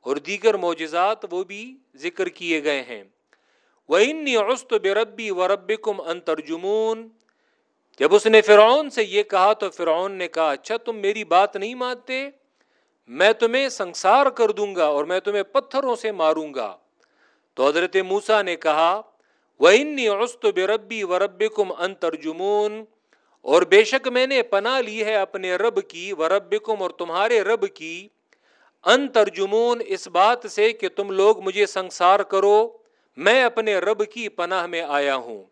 اور دیگر معجزات وہ بھی ذکر کیے گئے ہیں۔ وہ انی عست بے ربی و رب کم انترجمون جب اس نے فرعون سے یہ کہا تو فرعون نے کہا اچھا تم میری بات نہیں مانتے، میں تمہیں سنسار کر دوں گا اور میں تمہیں پتھروں سے ماروں گا۔ تو حضرت موسا نے کہا وہ انی عست بے ربی و رب کم اور بے شک میں نے پناہ لی ہے اپنے رب کی و رب کم اور تمہارے رب کی۔ ان ترجمون، اس بات سے کہ تم لوگ مجھے سنسار کرو، میں اپنے رب کی پناہ میں آیا ہوں۔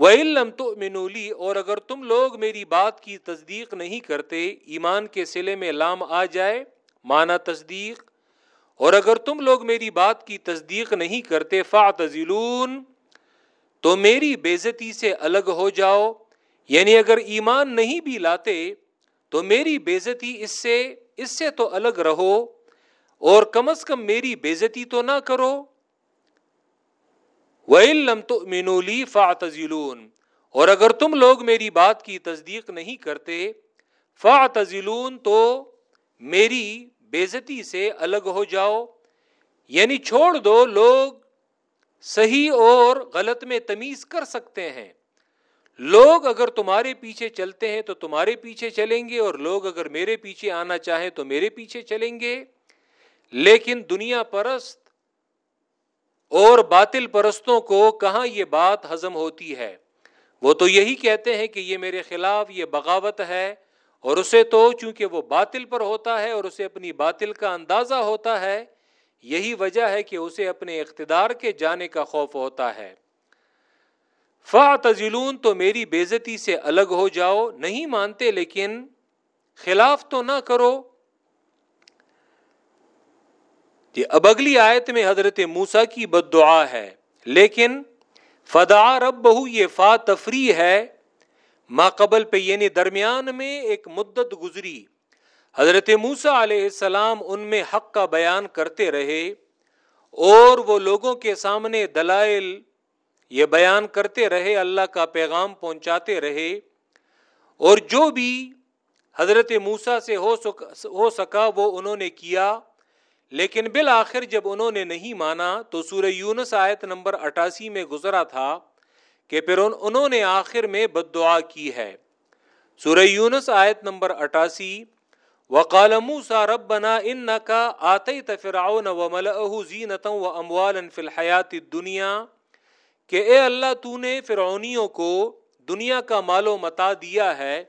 وہ علم تو منولی اور اگر تم لوگ میری بات کی تصدیق نہیں کرتے، ایمان کے سلے میں لام آ جائے مانا تصدیق، اور اگر تم لوگ میری بات کی تصدیق نہیں کرتے فا تو میری بےزتی سے الگ ہو جاؤ۔ یعنی اگر ایمان نہیں بھی لاتے، تو میری بےزتی اس سے اس سے تو الگ رہو، اور کم از کم میری بےزتی تو نہ کرو۔ وَإِلَّمْ تُؤْمِنُوا لِي فَاعْتَزِلُونَ اور اگر تم لوگ میری بات کی تصدیق نہیں کرتے، فَاعْتَزِلُونَ تو میری بےزتی سے الگ ہو جاؤ۔ یعنی چھوڑ دو، لوگ صحیح اور غلط میں تمیز کر سکتے ہیں۔ لوگ اگر تمہارے پیچھے چلتے ہیں تو تمہارے پیچھے چلیں گے، اور لوگ اگر میرے پیچھے آنا چاہیں تو میرے پیچھے چلیں گے۔ لیکن دنیا پرست اور باطل پرستوں کو کہاں یہ بات ہضم ہوتی ہے؟ وہ تو یہی کہتے ہیں کہ یہ میرے خلاف یہ بغاوت ہے اور اسے تو چونکہ وہ باطل پر ہوتا ہے اور اسے اپنی باطل کا اندازہ ہوتا ہے، یہی وجہ ہے کہ اسے اپنے اقتدار کے جانے کا خوف ہوتا ہے۔ فا تزلون تو میری بےزتی سے الگ ہو جاؤ، نہیں مانتے لیکن خلاف تو نہ کرو۔ اب اگلی آیت میں حضرت موسا کی بد دعا ہے۔ لیکن فدا رب بہو یہ فا تفریح ہے۔ ما قبل پہ یعنی درمیان میں ایک مدت گزری۔ حضرت موسا علیہ السلام ان میں حق کا بیان کرتے رہے اور وہ لوگوں کے سامنے دلائل یہ بیان کرتے رہے، اللہ کا پیغام پہنچاتے رہے۔ اور جو بھی حضرت موسا سے ہو سکا، وہ انہوں نے کیا۔ لیکن بالآخر جب انہوں نے نہیں مانا تو سورہ یونس آیت نمبر اٹھاسی میں گزرا تھا کہ پھر انہوں نے آخر میں بد دعا کی ہے۔ سورہ یونس آیت نمبر اٹھاسی، وقال موسى ربنا انك اتيت فرعون وملئه زينه واموالا في الحياه الدنيا کہ اے اللہ تو نے فرعونیوں کو دنیا کا مال و متا دیا ہے،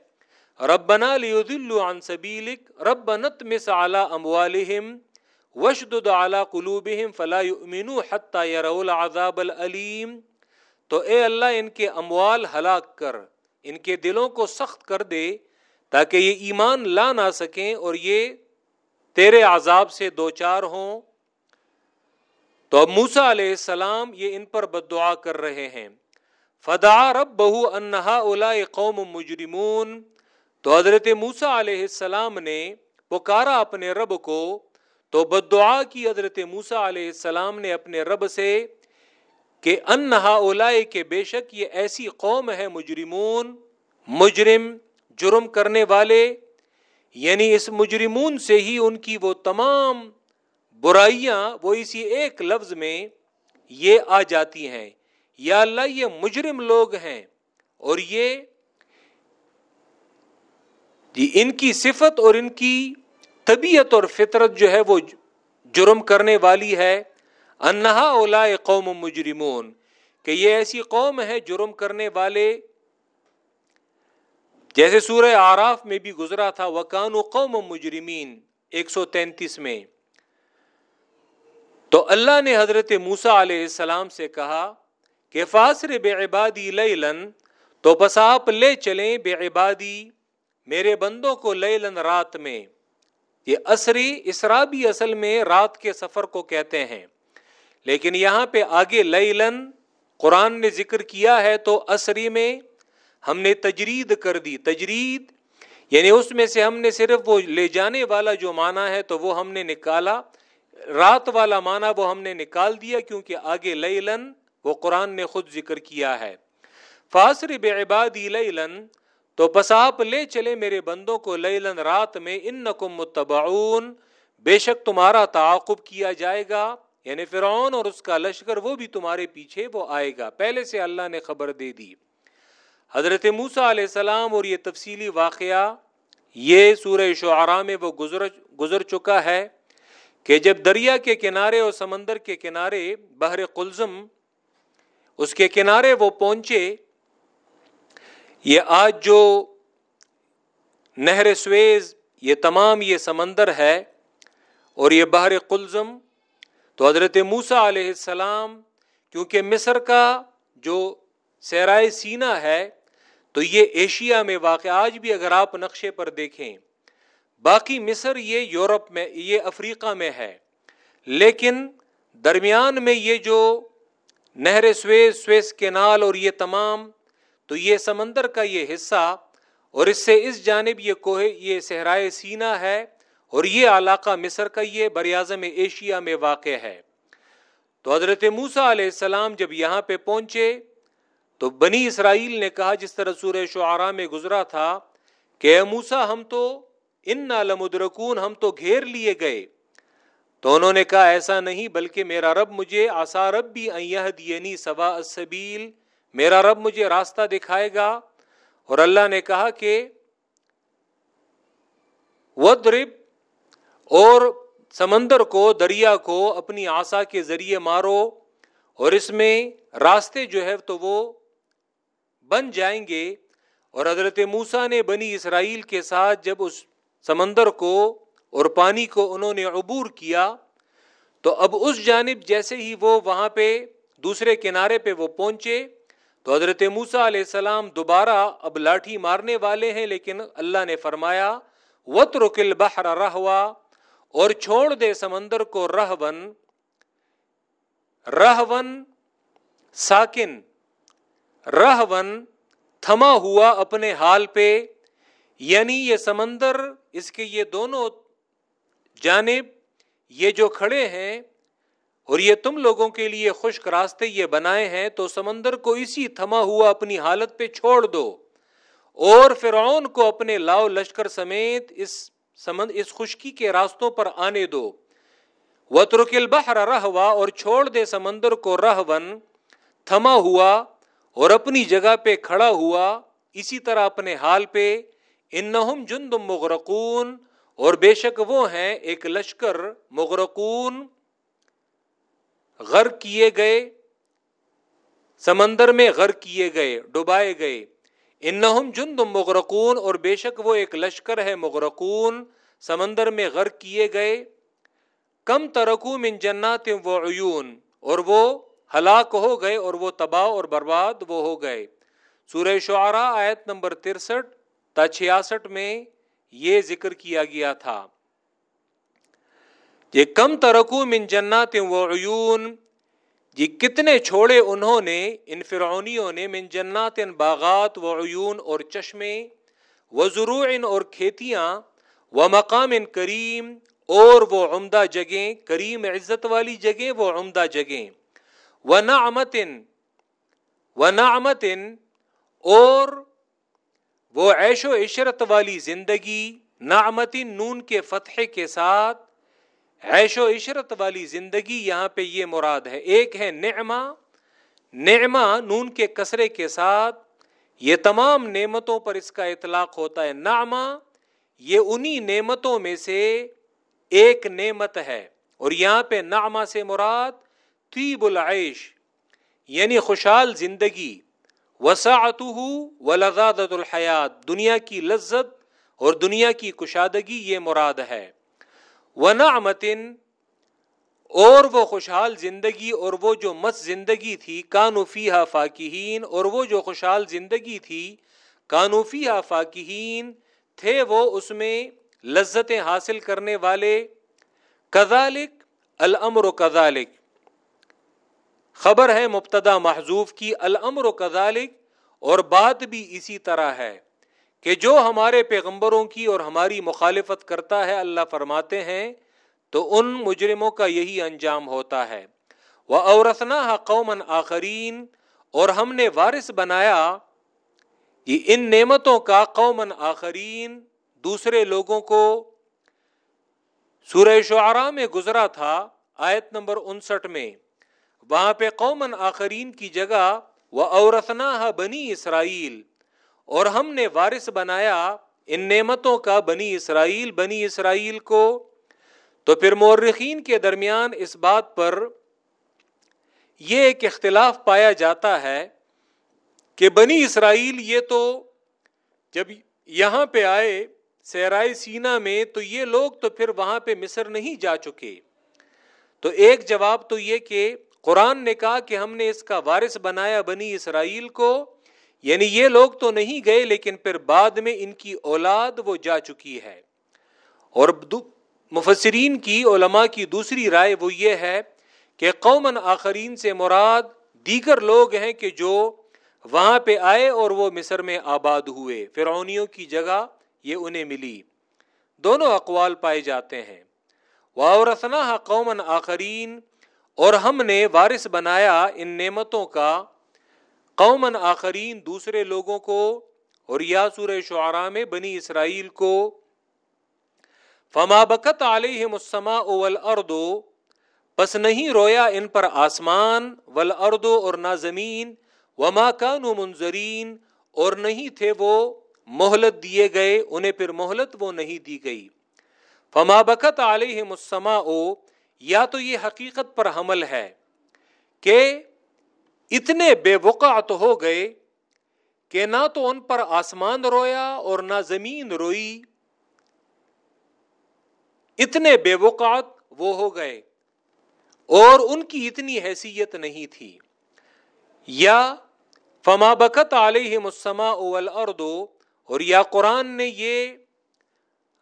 ربنا ليضلوا عن سبيلك ربنا اطمس على اموالهم وشد اعلیٰ قلوب فلاح امین حتیٰ یرول عذاب العلیم تو اے اللہ، ان کے اموال ہلاک کر، ان کے دلوں کو سخت کر دے تاکہ یہ ایمان لا نہ سکیں اور یہ تیرے عذاب سے دو چار ہوں۔ تو اب موسا علیہ السلام یہ ان پر بد دعا کر رہے ہیں۔ فدا رب بہو انہا اولا قوم مجرمون۔ تو حضرت موسا علیہ السلام نے پکارا اپنے رب کو تو بد دعا کی حضرت موسا علیہ السلام نے اپنے رب سے کہ انہا اولا کے بے شک یہ ایسی قوم ہے مجرمون، مجرم، جرم کرنے والے یعنی اس مجرمون سے ہی ان کی وہ تمام برائیاں وہ اسی ایک لفظ میں یہ آ جاتی ہیں۔ یا اللہ، یہ مجرم لوگ ہیں اور یہ جی، ان کی صفت اور ان کی طبیعت اور فطرت جو ہے وہ جرم کرنے والی ہے۔ انہا اولا قوم مجرمون، کہ یہ ایسی قوم ہے جرم کرنے والے۔ جیسے سورہ آراف میں بھی گزرا تھا وکان و قوم مجرمین، ایک سو تینتیس میں۔ تو اللہ نے حضرت موسا علیہ السلام سے کہا کہ فاصر بے عبادی لیلن، تو بس آپ لے چلیں بے عبادی میرے بندوں کو لیلن رات میں۔ یہ اسری اسرا بھی اصل میں رات کے سفر کو کہتے ہیں۔ لیکن یہاں پہ آگے لیلن قرآن نے ذکر کیا ہے تو اسری میں ہم نے تجرید کر دی۔ تجرید یعنی اس میں سے ہم نے صرف وہ لے جانے والا جو مانا ہے تو وہ ہم نے نکالا۔ رات والا مانا وہ ہم نے نکال دیا کیونکہ آگے لیلن وہ قرآن نے خود ذکر کیا ہے۔ فاصر بے عبادی لیلن تو بس آپ لے چلے میرے بندوں کو لیلن رات میں ان نقم متبعون، بے شک تمہارا تعاقب کیا جائے گا یعنی فرعون اور اس کا لشکر وہ بھی تمہارے پیچھے وہ آئے گا۔ پہلے سے اللہ نے خبر دے دی۔ حضرت موسا علیہ السلام اور یہ تفصیلی واقعہ، یہ سورہ شعراء میں وہ گزر گزر چکا ہے کہ جب دریا کے کنارے اور سمندر کے کنارے بحر قلزم، اس کے کنارے وہ پہنچے یہ آج جو نہر سویز، یہ تمام یہ سمندر ہے اور یہ بحر قلزم، تو حضرت موسا علیہ السلام، کیونکہ مصر کا جو سیرائے سینا ہے، تو یہ ایشیا میں واقع، آج بھی اگر آپ نقشے پر دیکھیں، باقی مصر یہ یورپ میں، یہ افریقہ میں ہے۔ لیکن درمیان میں یہ جو نہر سویز سویز کینال اور یہ تمام تو یہ سمندر کا یہ حصہ اور اس سے اس جانب یہ کوہ، یہ صحرائے سینا ہے اور یہ علاقہ مصر کا یہ بریاضم ایشیا میں واقع ہے۔ تو حضرت موسا علیہ السلام جب یہاں پہ پہنچے تو بنی اسرائیل نے کہا، جس طرح سورہ شعرا میں گزرا تھا کہ اے موسا ہم تو ان لمدرکون ہم تو گھیر لیے گئے۔ تو انہوں نے کہا، ایسا نہیں، بلکہ میرا رب مجھے، آسا رب بھی دینی سوا السبیل میرا رب مجھے راستہ دکھائے گا اور اللہ نے کہا کہ ودرب اور سمندر کو، دریا کو اپنی آسا کے ذریعے مارو اور اس میں راستے جو ہے تو وہ بن جائیں گے۔ اور حضرت موسا نے بنی اسرائیل کے ساتھ جب اس سمندر کو اور پانی کو انہوں نے عبور کیا، تو اب اس جانب جیسے ہی وہ وہاں پہ، دوسرے کنارے پہ وہ پہنچے۔ تو حضرت موسا علیہ السلام دوبارہ اب لاٹھی مارنے والے ہیں، لیکن اللہ نے فرمایا وط رکل بحر رہوا اور چھوڑ دے سمندر کو رہ ون رہ ون ساکن رہ ون تھما ہوا اپنے حال پہ یعنی یہ سمندر، اس کے یہ دونوں جانب، یہ جو کھڑے ہیں اور یہ تم لوگوں کے لیے خشک راستے یہ بنائے ہیں، تو سمندر کو اسی تھما ہوا اپنی حالت پہ چھوڑ دو۔ اور فرعون کو اپنے لاؤ لشکر سمیت اس سمند، اس خشکی کے راستوں پر آنے دو۔ و ترکل بحر رہوا اور چھوڑ دے سمندر کو رہ ون تھما ہوا اور اپنی جگہ پہ کھڑا ہوا اسی طرح اپنے حال پہ۔ انہم جند مغرقون، اور بے شک وہ ہیں ایک لشکر مغرقون۔ غر کیے گئے، سمندر میں غر کیے گئے، ڈبائے گئے۔ انہم جند مغرقون، اور بے شک وہ ایک لشکر ہے مغرقون۔ سمندر میں غر کیے گئے۔ کم ترکو من جنات و عیون، اور وہ ہلاک ہو گئے، اور وہ تباہ اور برباد وہ ہو گئے۔ سورہ شعرا آیت نمبر ترسٹھ تا چھیاسٹھ میں یہ ذکر کیا گیا تھا۔ یہ کم ترکو من جنات و عیون، یہ کتنے چھوڑے انہوں نے، ان فرعونیوں نے، من جنات باغات و عیون اور چشمے و ضرور اور کھیتیاں و مقام کریم اور وہ عمدہ جگہیں، کریم عزت والی جگہیں وہ عمدہ جگہیں۔ و نعمتن و نعمتن اور وہ عیش و عشرت والی زندگی، نعمتن نون کے فتح کے ساتھ عیش و عشرت والی زندگی یہاں پہ یہ مراد ہے۔ ایک ہے نعما نعما نون کے کسرے کے ساتھ یہ تمام نعمتوں پر اس کا اطلاق ہوتا ہے۔ نعما یہ انہی نعمتوں میں سے ایک نعمت ہے۔ اور یہاں پہ نعما سے مراد طیب العیش یعنی خوشحال زندگی۔ وسعت و لذادت الحیات، دنیا کی لذت اور دنیا کی کشادگی یہ مراد ہے۔ نعمتن، اور وہ خوشحال زندگی، اور وہ جو مس زندگی تھی کانوفی فاکہین، اور وہ جو خوشحال زندگی تھی کانوفی فاکہین، تھے وہ اس میں لذتیں حاصل کرنے والے۔ کذالک، الامر و کذالک۔ خبر ہے مبتدا محضوف کی، الامر و کذالک، اور بات بھی اسی طرح ہے۔ کہ جو ہمارے پیغمبروں کی اور ہماری مخالفت کرتا ہے، اللہ فرماتے ہیں، تو ان مجرموں کا یہی انجام ہوتا ہے۔ وہ اورسنا قومن آخرین، اور ہم نے وارث بنایا۔ یہ ان نعمتوں کا قومن آخرین، دوسرے لوگوں کو۔ سورہ شعراء میں گزرا تھا، آیت نمبر انسٹھ میں۔ وہاں پہ قومن آخرین کی جگہ۔ وہ اورسنا بنی اسرائیل۔ اور ہم نے وارث بنایا ان نعمتوں کا بنی اسرائیل بنی اسرائیل کو۔ تو پھر مورخین کے درمیان اس بات پر یہ ایک اختلاف پایا جاتا ہے کہ بنی اسرائیل یہ تو جب یہاں پہ آئے سیرائے سینا میں، تو یہ لوگ تو پھر وہاں پہ مصر نہیں جا چکے۔ تو ایک جواب تو یہ کہ قرآن نے کہا کہ ہم نے اس کا وارث بنایا بنی اسرائیل کو۔ یعنی یہ لوگ تو نہیں گئے لیکن پھر بعد میں ان کی اولاد وہ جا چکی ہے۔ اور مفسرین کی، علماء کی دوسری رائے وہ یہ ہے کہ قومن آخرین سے مراد دیگر لوگ ہیں کہ جو وہاں پہ آئے اور وہ مصر میں آباد ہوئے۔ فرعونیوں کی جگہ یہ انہیں ملی۔ دونوں اقوال پائے جاتے ہیں۔ واورسنا قومن آخرین اور ہم نے وارث بنایا ان نعمتوں کا۔ قومن آخرین دوسرے لوگوں کو اور یا سورہ شعراء میں بنی اسرائیل کو فما بکت علیہم السماء والارض پس نہیں رویا ان پر آسمان والارض اور نہ زمین۔ وما كانوا منذرین اور نہیں تھے وہ مہلت دیے گئے، انہیں پھر مہلت وہ نہیں دی گئی۔ فما بکت علیہم السماء۔ یا تو یہ حقیقت پر حمل ہے کہ اتنے بے وقعت ہو گئے کہ نہ تو ان پر آسمان رویا اور نہ زمین روئی۔ اتنے بے وقعت وہ ہو گئے۔ اور ان کی اتنی حیثیت نہیں تھی۔ یا فما بکت علیہ مسما اول اور یا قرآن نے یہ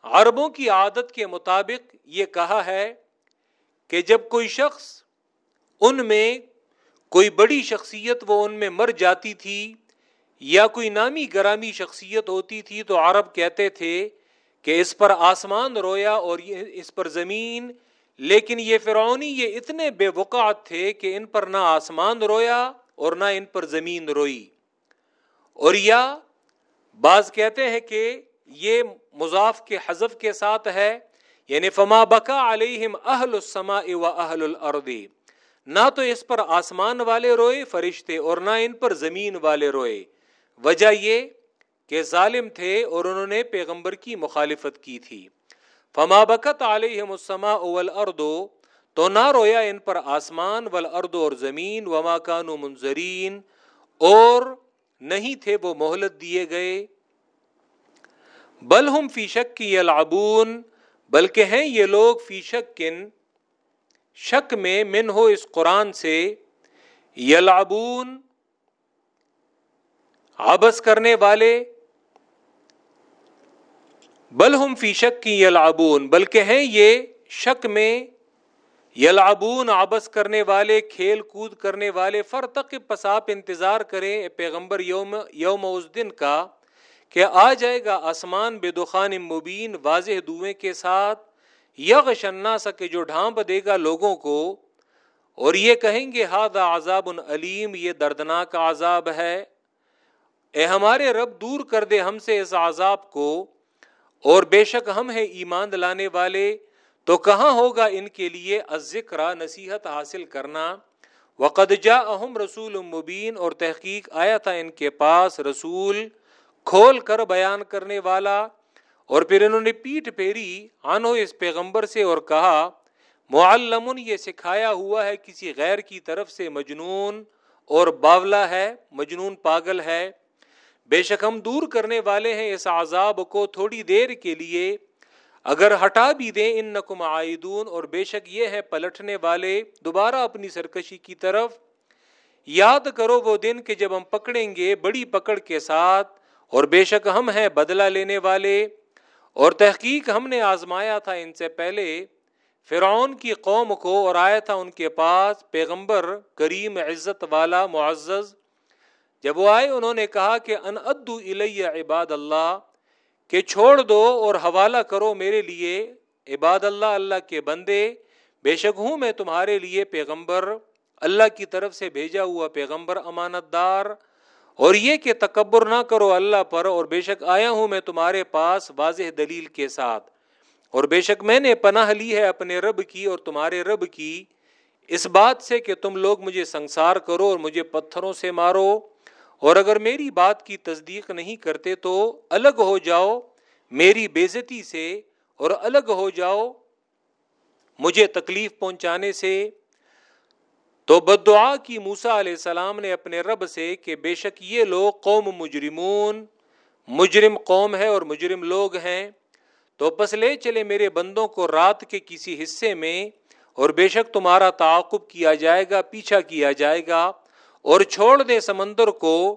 عربوں کی عادت کے مطابق یہ کہا ہے کہ جب کوئی شخص ان میں کوئی بڑی شخصیت وہ ان میں مر جاتی تھی یا کوئی نامی گرامی شخصیت ہوتی تھی تو عرب کہتے تھے کہ اس پر آسمان رویا اور اس پر زمین، لیکن یہ فرعونی یہ اتنے بے وقعت تھے کہ ان پر نہ آسمان رویا اور نہ ان پر زمین روئی۔ اور یا بعض کہتے ہیں کہ یہ مضاف کے حذف کے ساتھ ہے یعنی فما بکا علیہم اہل السماء و اہل الارض۔ نہ تو اس پر آسمان والے روئے، فرشتے اور نہ ان پر زمین والے روئے۔ وجہ یہ کہ ظالم تھے اور انہوں نے پیغمبر کی مخالفت کی تھی۔ فما بکت علیہم السماء والارض تو نہ رویا ان پر آسمان والارض اور زمین، وما کانوا منذرین اور نہیں تھے وہ مہلت دیے گئے۔ بل ہم فی شک کی یلعبون بلکہ ہیں یہ لوگ فی شک کن شک میں من ہو اس قرآن سے یلعبون آبس کرنے والے، بل ہم فی شک کی یلعبون، بلکہ ہیں یہ شک میں یلعبون آبس کرنے والے، کھیل کود کرنے والے، فرتق پساپ انتظار کریں پیغمبر یوم یوم اس دن کا، کہ آ جائے گا آسمان بے دخان مبین، واضح دوئیں کے ساتھ یغ شنا سکے جو ڈھانپ دے گا لوگوں کو، اور یہ کہیں گے ہاد عذاب علیم یہ دردناک عذاب ہے۔ اے ہمارے رب، دور کر دے ہم سے اس عذاب کو۔ اور بے شک ہم ہیں ایمان لانے والے۔ تو کہاں ہوگا ان کے لیے ذکر نصیحت حاصل کرنا؟ وقد جا اہم رسول مبین، اور تحقیق آیا تھا ان کے پاس رسول کھول کر بیان کرنے والا۔ اور پھر انہوں نے پیٹ پھیری، آنو اس پیغمبر سے اور کہا معلم یہ سکھایا ہوا ہے کسی غیر کی طرف سے مجنون اور باولا ہے، مجنون پاگل ہے۔ بے شک ہم دور کرنے والے ہیں اس عذاب کو تھوڑی دیر کے لیے۔ اگر ہٹا بھی دیں ان نقم عائدون اور بے شک یہ ہے پلٹنے والے، دوبارہ اپنی سرکشی کی طرف۔ یاد کرو وہ دن کہ جب ہم پکڑیں گے بڑی پکڑ کے ساتھ، اور بے شک ہم ہیں بدلہ لینے والے۔ اور تحقیق ہم نے آزمایا تھا ان سے پہلے، فرعون کی قوم کو اور آیا تھا ان کے پاس پیغمبر کریم عزت والا معزز۔ جب وہ آئے، انہوں نے کہا کہ ان ادو الیہ عباد اللہ، کہ چھوڑ دو اور حوالہ کرو میرے لیے۔ عباد اللہ اللہ کے بندے، بے شک ہوں میں تمہارے لیے پیغمبر۔ اللہ کی طرف سے بھیجا ہوا پیغمبر امانت دار اور یہ کہ تکبر نہ کرو اللہ پر، اور بے شک آیا ہوں میں تمہارے پاس واضح دلیل کے ساتھ۔ اور بے شک میں نے پناہ لی ہے اپنے رب کی اور تمہارے رب کی۔ اس بات سے کہ تم لوگ مجھے سنسار کرو اور مجھے پتھروں سے مارو۔ اور اگر میری بات کی تصدیق نہیں کرتے تو الگ ہو جاؤ میری بےزتی سے، اور الگ ہو جاؤ مجھے تکلیف پہنچانے سے۔ تو بد دعا کی موسا علیہ السلام نے اپنے رب سے کہ بے شک یہ لوگ قوم مجرمون، مجرم قوم ہے اور مجرم لوگ ہیں، تو پس لے چلے میرے بندوں کو رات کے کسی حصے میں اور بے شک تمہارا تعاقب کیا جائے گا، پیچھا کیا جائے گا اور چھوڑ دے سمندر کو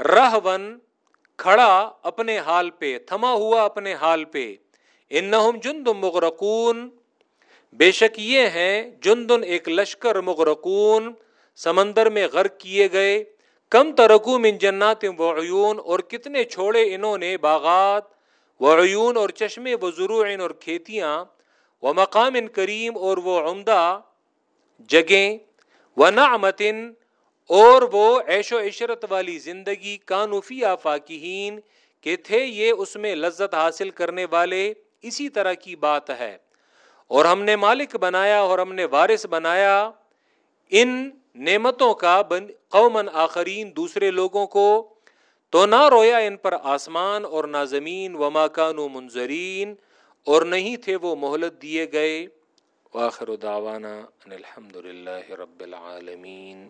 رہ ون کھڑا اپنے حال پہ، تھما ہوا اپنے حال پہ۔ ان جند مغرقون۔ بے شک یہ ہیں جندن ایک لشکر مغرقون، سمندر میں غرق کیے گئے، کم ترکو من جنات و عیون، اور کتنے چھوڑے انہوں نے باغات، و عیون اور چشمے و ضرور اور کھیتیاں، و مقام کریم اور وہ عمدہ جگہیں، و نعمتن اور وہ عیش و عشرت والی زندگی کانوفی آفاقین کہ تھے یہ اس میں لذت حاصل کرنے والے، اسی طرح کی بات ہے۔ اور ہم نے مالک بنایا اور ہم نے وارث بنایا، ان نعمتوں کا قومن آخرین دوسرے لوگوں کو تو نہ رویا ان پر آسمان اور نہ زمین و ماکان و منظرین، اور نہیں تھے وہ مہلت دیے گئے۔ واخر دعوانا ان الحمد للہ رب العالمین۔